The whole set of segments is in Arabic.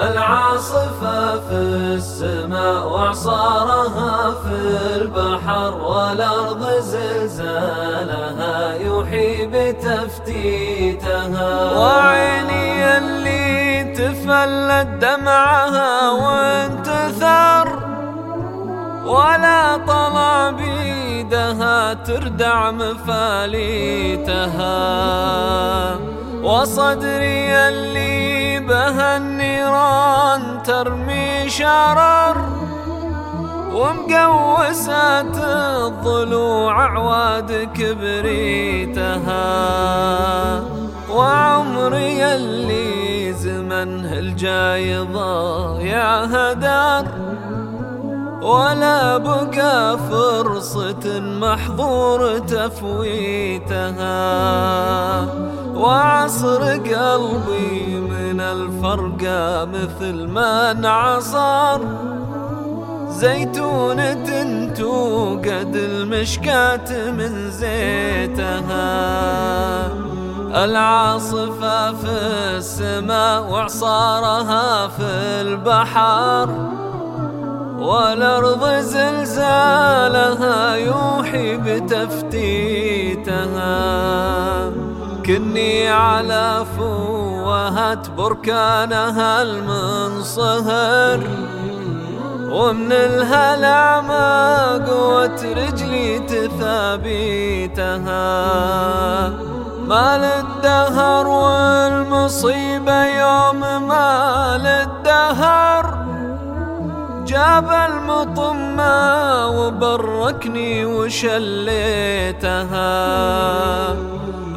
العاصفة في السماء وعصارها في البحر والأرض زلزالها يوحي بتفتيتها. وعيني اللي تفلت دمعها وانتثر ولا طلع بيدها تردع مفاليتها. وصدري اللي بها النيران ترمي شرر ومقوسات الضلوع عواد كبريتها وعمري اللي زمنه الجاي ضايع هدر ولا بقى فرصة محظور تفويتها وعصر قلبي الفرقة مثل ما انعصر. زيتونة توقد المشكاة من زيتها. العاصفة في السماء وعصارها في البحر. والأرض زلزالها يوحي بتفتيتها. كني على فوهة بركانها المنصهر ومن الهلع ما قوت رجلي تثابيتها. مال الدهر والمصيبة يوم مال الدهر جاب المطمة وبركني وشليتها.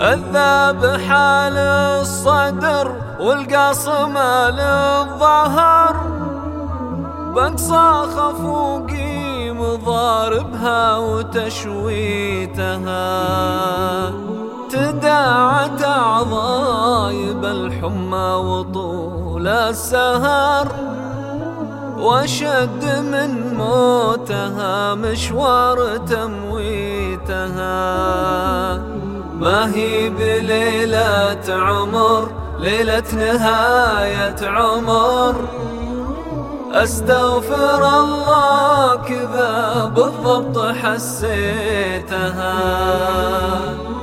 الذاب حال الصدر والقاصمة للظهر. بقصى خفوقي مضاربها وتشويتها. تداعت أعضاي بالحمى وطول السهر. وشد من موتها مشوار تمويتها. ما هي بليلة عمر ليلة نهاية عمر. أستغفر الله كذا بالضبط حسيتها.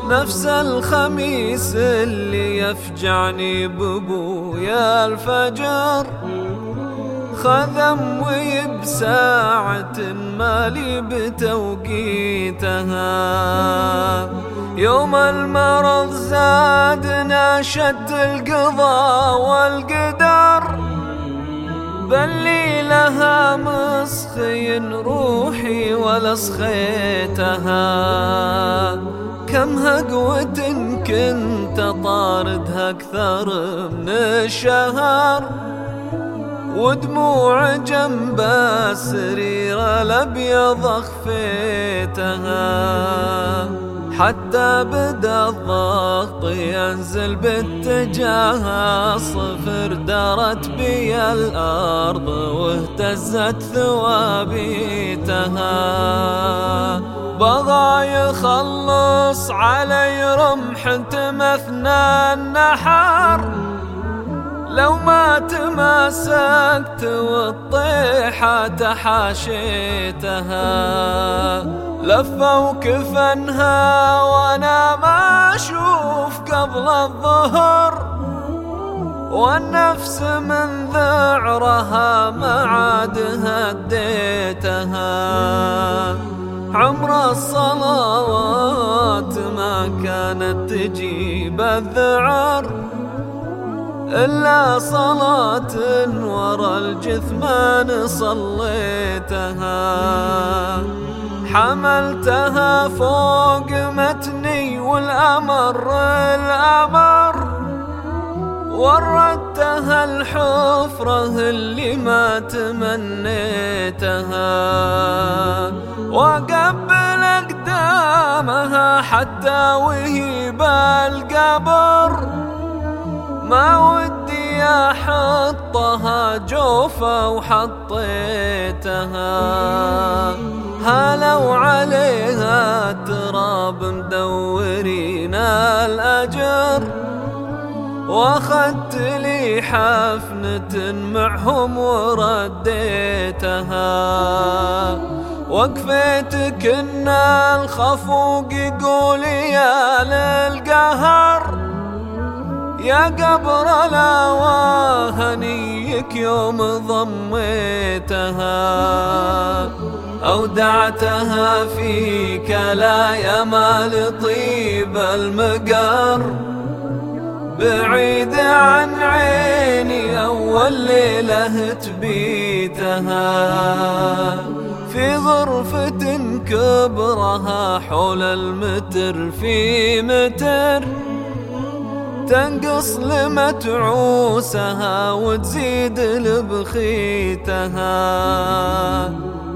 نفس الخميس اللي يفجعني ببويا الفجر. خذم ويبساعة مالي بتوقيتها. يوم المرض زاد ناشد القضاء والقدر. بلي لها مسخي روحي ولا سخيتها كم هقوة كنت طاردها أكثر من الشهر ودموع جنب السرير الأبيض أخفيتها. حتى بدا الضغط ينزل باتجاه صفر دارت بي الأرض واهتزت ثوابيتها بغى يخلص علي رمح تمثنى النحر. لو ما تماسكت والطيحة تحاشيتها. لفوا كفنها وأنا ما أشوف قبل الظهر والنفس من ذعرها ما عاد هديتها. عمر الصلوات ما كانت تجيب الذعر إلا صلاة ورا الجثمان صليتها. حملتها فوق متني والأمر الأمر وردتها الحفرة اللي ما تمنيتها. وقبل أقدامها حتى وهي بالقبر ما ودي أحطها جوفة وحطيتها. هلو عليها تراب مدورين الأجر وأخذت لي حفنة معهم ورديتها. وقفتك ان الخفوق يقول يا للقهر يا قبر هنيك يوم ضميتها. أودعتها فيك لا يا مال طيب المقر. بعيد عن عيني أول ليلة تبيتها في غرفة كبرها حول المتر في متر. تنقص لمتعوسها وتزيد لبخيتها.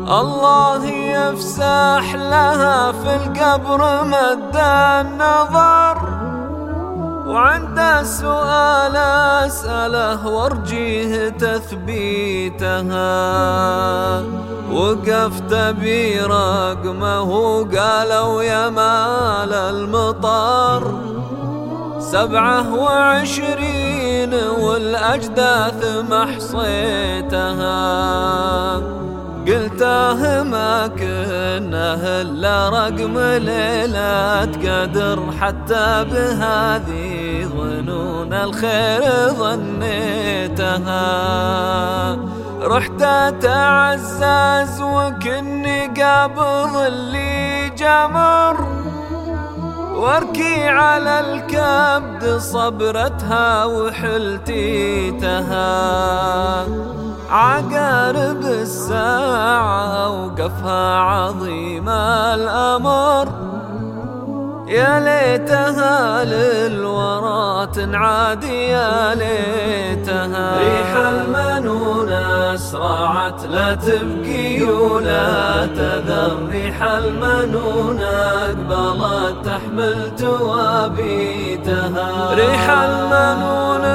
الله يفسح لها في القبر مد النظر. وعند السؤال أسأله وارجيه تثبيتها. وقفت برقمه قالوا يا مال المطر. سبعة وعشرين والأجداث محصيتها. قلته ما كنا إلا رقم ليلة قدر حتى بهذه ظنون الخير ظنيتها. رحت أتعزز وكني قابض اللي جمر وأركي على الكبد صبرتها وحلتيتها. عقارب الساعة أوقفها عظيم الأمر. يا ليتها للورى تنعاد يا ليتها ريح المنون أسرعت لا تبكي ولا تذر. ريح المنون أقبلت تحمل توابيتها. ريح المنون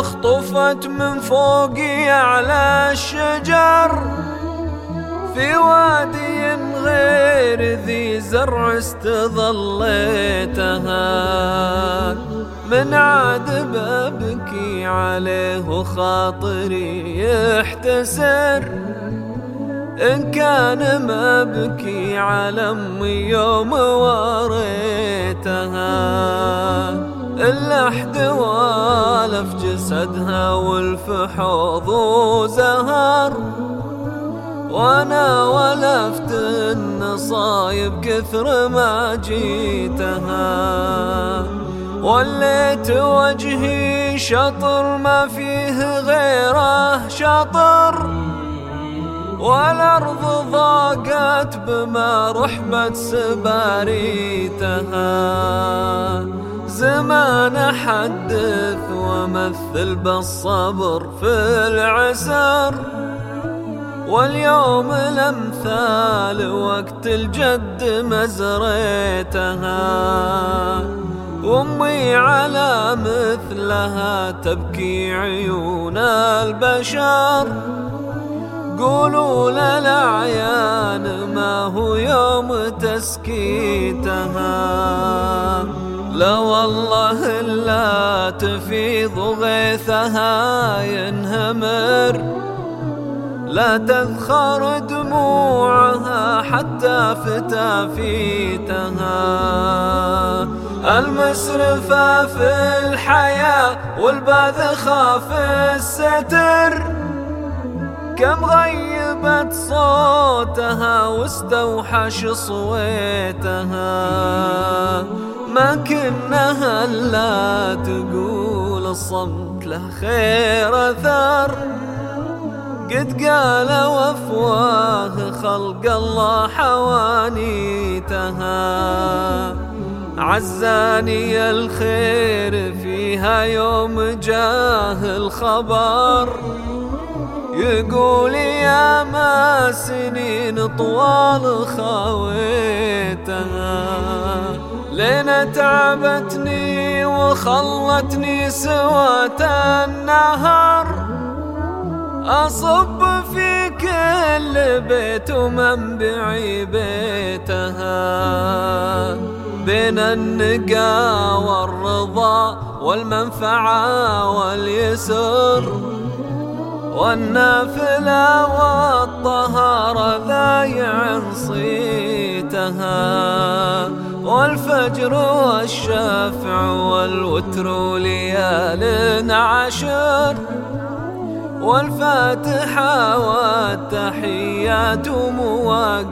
اخطفت من فوقي على الشجر. ذي زرع استظليتها. من عاد ببكي عليه وخاطري يحتسر. إن كان ما بكي على أمي يوم وريتها اللحد والف جسدها والفحوض وزهر وأنا ولفت النصايب كثر ما جيتها. وليت وجهي شطر ما فيه غيره شطر. والأرض ضاقت بما رحبت سباريتها. زمان أحدث ومثل بالصبر في العسر. واليوم الأمثال وقت الجد مزريتها. وأمي على مثلها تبكي عيون البشر. قولوا للأعيان ما هو يوم تسكيتها. لا والله لا تفيض غيثها ينهمر. لا تذخر دموعها حتى فتافيتها المسرفة في الحياة والباذخة في الستر. كم غيبت صوتها واستوحش صويتها. ما كنها لا تقول الصمت له خير أثر. قد قال وافواه خلق الله حوانيتها. عزاني الخير فيها يوم جاه الخبر. يقول يا ما سنين طوال خاويتها لين تعبتني وخلتني سوات النهر. أصب في كل بيت ومنبعي بيتها. بين النقا والرضا والمنفعة واليسر. والنافلة والطهارة ذايع صيتها. والفجر والشفع والوتر ليال عشر والفاتحة والتحيات مواقيتها.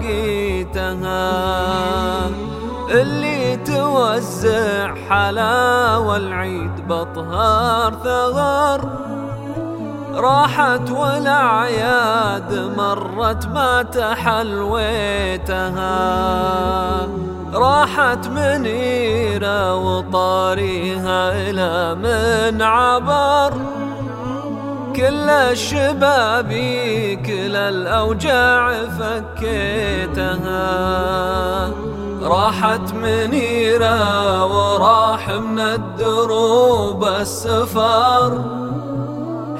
اللي توزع حلاوة العيد بطهار ثغر. راحت والأعياد مرت ما تحلويتها. راحت منيرة وطاريها إلى من عبر. كل الشبابي كل الأوجاع فكيتها. راحت منيرة وراح من الدروب السفر.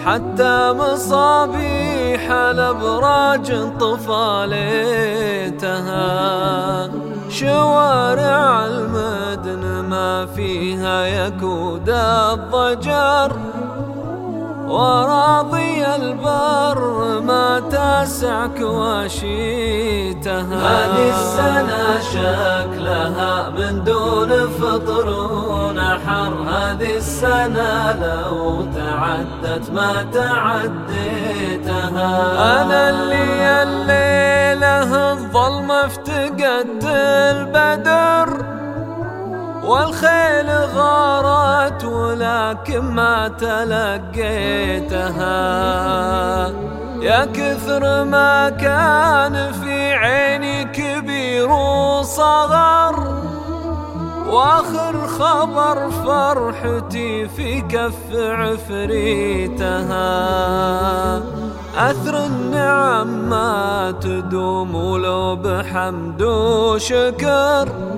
حتى مصابيح الأبراج طفاليتها شوارع المدن ما فيها يكود الضجر. وراضي البر ما تسع كواشيتها هذه السنة شكلها من دون فطر ونحر. هذه السنة لو تعدت ما تعديتها. أنا اللي الليلة الظلم افتقدت البدر والخيل غارت ولكن ما تلقيتها. يا كثر ما كان في عيني كبير وصغر وآخر خبر فرحتي في كف عفريتها أثر النعم ما تدوم ولو بحمد وشكر.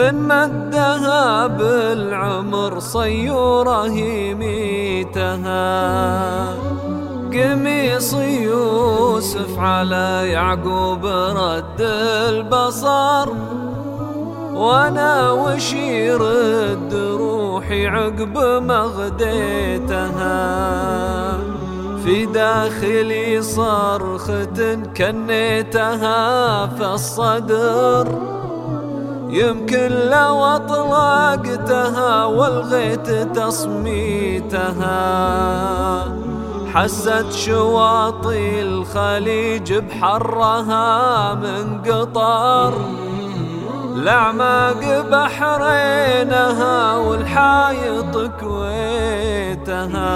من مدها بالعمر صيوره يميتها قميص يوسف على يعقوب رد البصر. وأنا وش يرد روحي عقب مغديتها. في داخلي صرخة كنيتها في الصدر. يمكن لو أطلقتها والغيت تصميتها. حست شواطئ الخليج بحرها من قطر. لعماق بحرينها والحايط كويتها.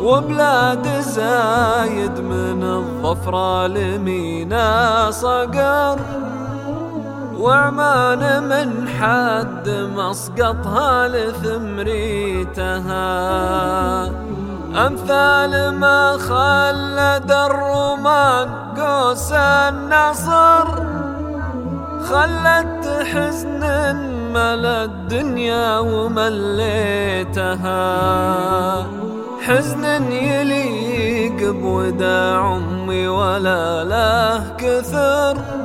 وبلاد زايد من الظفرة لمينا صقر. وعمان من حد مسقطها لثمريتها. أمثال ما خلد الرومان قوس النصر خلت حزن ملا الدنيا ومليتها. حزن يليق بوداع أمي ولا له كثر.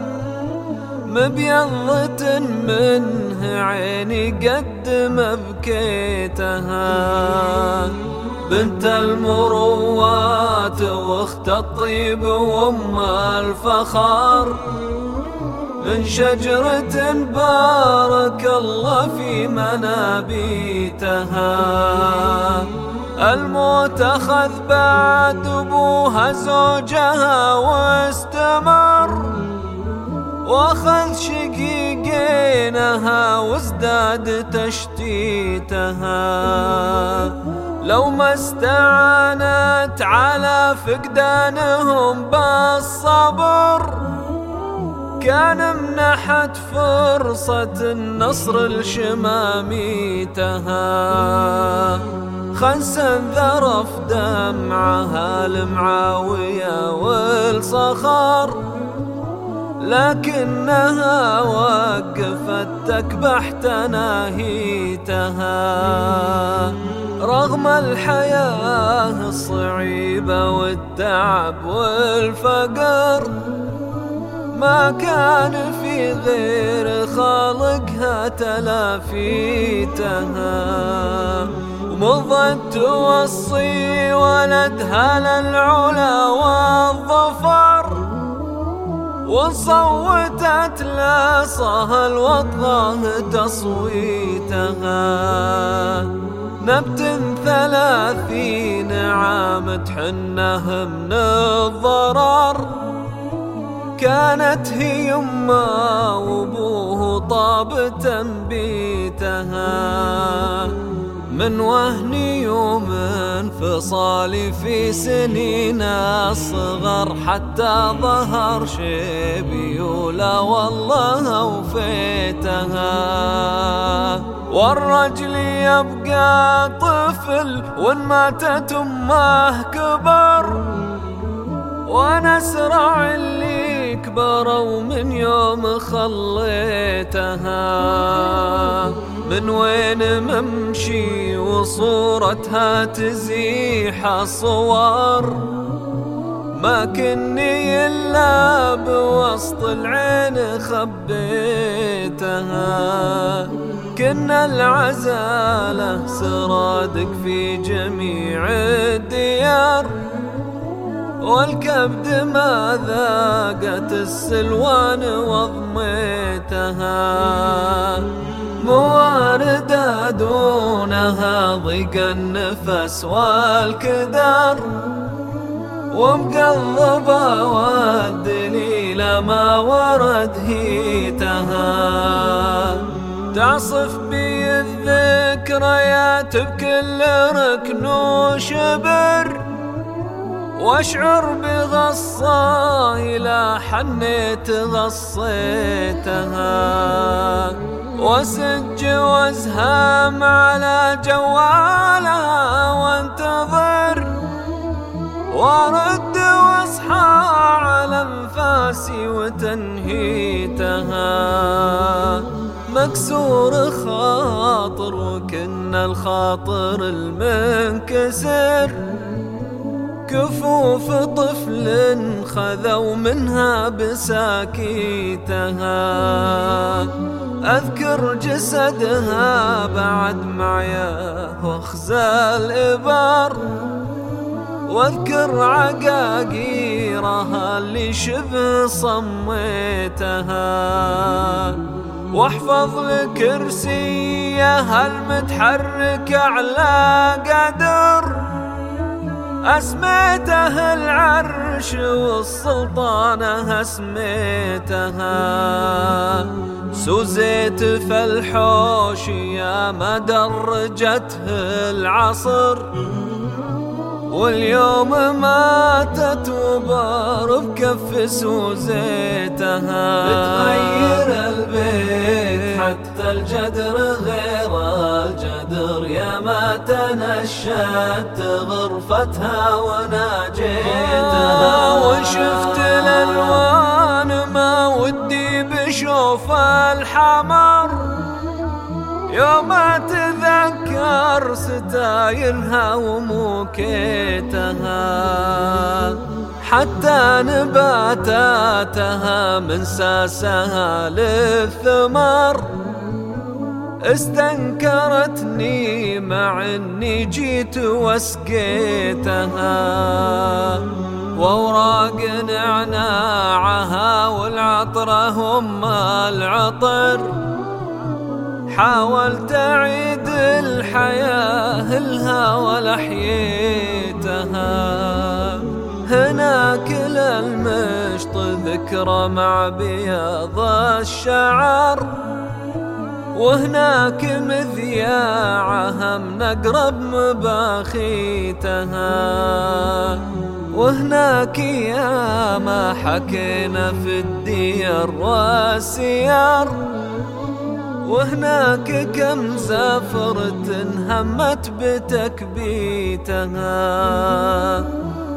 مبيضة منه عيني قد ما بكيتها. بنت المروات واخت الطيب وأم الفخار. من شجرة بارك الله في منابيتها. الموت أخذ بعد أبوها زوجها واستمر. واخذ شقيقينها وازداد تشتيتها. لو ما استعانت على فقدانهم بالصبر كان منحت فرصة النصر لشماميتها. خنسا ذرف دمعها المعاوية والصخر. لكنها وقفت تكبح تناهيتها رغم الحياة الصعيبة والتعب والفقر ما كان في غير خالقها تلافيتها. ومضت توصي ولدها للعلا والظفر وصوتت لصها الوطاه تصويتها. نبت ثلاثين عام تحنه من الضرر. كانت هي يما وأبوه طاب تنبيتها من وهن يوم انفصالي في سنين الصغر حتى ظهر شيبي ولا والله وفيتها. والرجل يبقى طفل وإن ماتت أمه كبر. ونسرع اللي كبروا من يوم خليتها. من وين ممشي وصورتها تزيح الصور ما كني إلا بوسط العين خبيتها. كنا العزالة سرادك في جميع الديار. والكبد ما ذاقت السلوان وضميتها. مواردة دونها ضيق النفس والكدر ومقلبة والدليل ما ورد هيتها. تعصف بي الذكريات بكل ركن وشبر واشعر بغصة إلى حنيت غصيتها وسج وازهام على جوالها وانتظر وارد واصحى على انفاسي وتنهيتها. مكسور خاطر وكنا الخاطر المنكسر. كفوف طفل خذوا منها بساكيتها. أذكر جسدها بعد معياه واخزى إبر وأذكر عقاقيرها اللي شبه صميتها. وأحفظ لكرسيها المتحرك على قدر أسميته العرش والسلطانة أسميتها سوزيت فالحوش يا ما درجته العصر واليوم ماتت وبار بكف سوزيتها. بتغير البيت حتى الجدر غير الجدر يا ما تنشت غرفتها وناجيتها. وشفت الالوان بشوف الحمر يوم اتذكر ستايرها وموكيتها حتى نباتاتها من ساسها للثمر. استنكرتني مع إني جيت وسقيتها واوراق نعناعها والعطره هم العطر. حاولت أعيد الحياة لها ولا حييتها هناك للمشط ذكرى مع بياض الشعر. وهناك مذياعها من أقرب مباخيتها. وهناك يا ما حكينا في الديار والسيار وهناك كم زفرة همت بتكبيتها.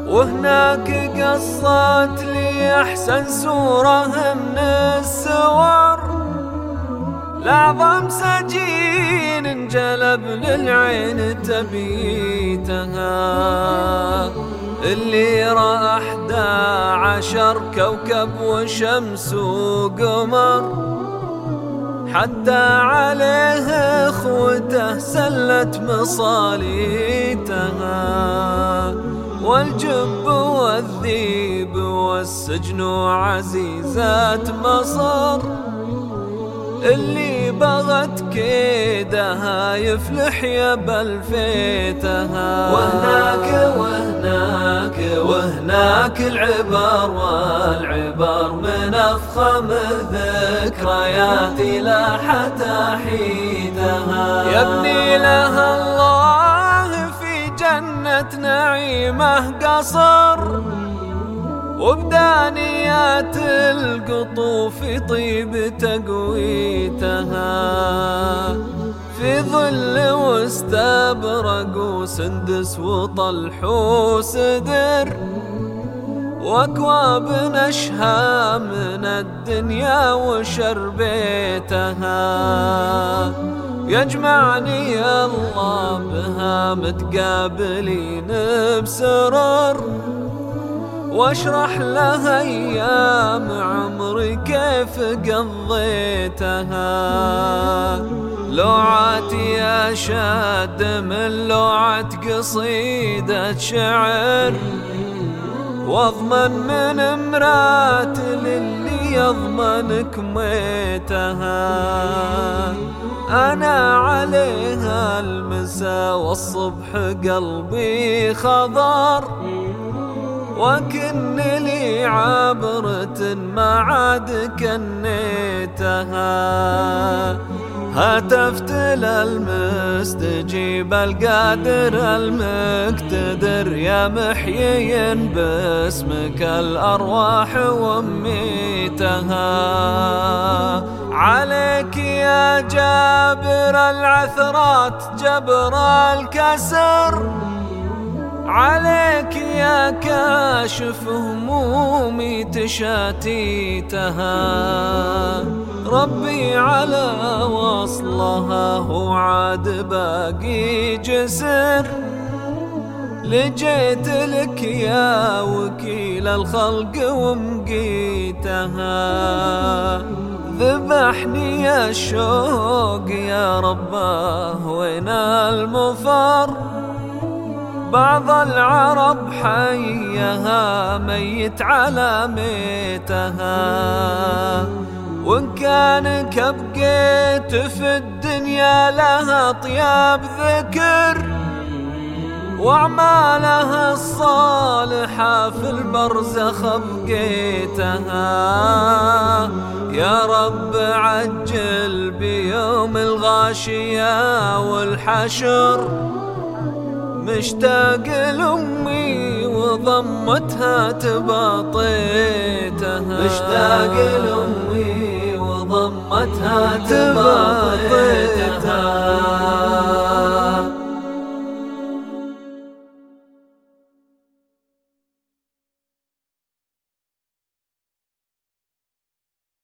وهناك قصت لي أحسن صورة من السور لأعظم سجين انجلب للعين تبيتها. اللي رأى أحدى عشر كوكب وشمس وقمر. حتى عليه أخوته سلت مصاليتها والجب والذيب والسجن عزيزات مصر. اللي بغت كيدها يفلح يا بلفيتها وهناك وهناك وهناك العبر والعبر من أفخم الذكريات لاحت احيدها يبني لها الله في جنة نعيمه قصر. وبدانيات القطوف طيب تقويتها. في ظل واستبرق وسندس وطلح وسدر وأكواب نشها من الدنيا وشربيتها. يجمعني الله بها متقابلين بسرر. واشرح لها أيام عمري كيف قضيتها. لوعاتي اشد من لوعة قصيدة شعر. واضمن من امرات للي يضمن كميتها أنا عليها المساء والصبح قلبي خضر وكن لي عبرة ما عاد كنيتها. هتفت للمستجيب القادر المقتدر يا محيي باسمك الأرواح وميتها. عليك يا جابر العثرات جبر الكسر. عليك يا كاشف همومي تشاتيتها ربي على وصلها هو عاد باقي جسر. لجيت لك يا وكيل الخلق ومقيتها. ذبحني يا الشوق يا رباه وين المفر؟ بعض العرب حيها ميت على ميتها. وإن كانك بقيت في الدنيا لها طياب ذكر وأعمالها الصالحة في البرزخ بقيتها. يا رب عجل بيوم الغاشية والحشر. مشتاق لأمي وضمتها تباطيتها. مشتاق لأمي وضمتها تباطيتها.